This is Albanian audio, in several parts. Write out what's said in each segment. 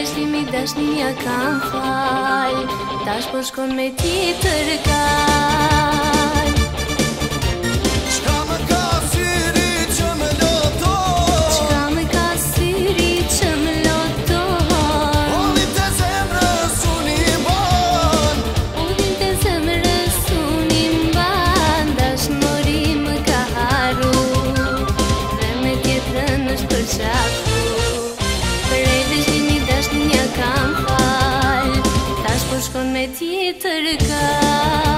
Ti më dashni aka fal tash po shkon me ti tërka to yeter kan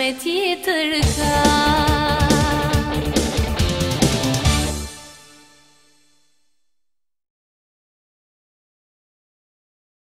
me tjetër ka